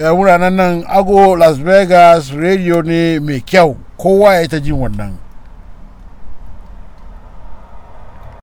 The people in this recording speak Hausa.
Eh, ya wuraren nan ago las vegas radio ne mai kyau. Kowa ya ta jin wannan.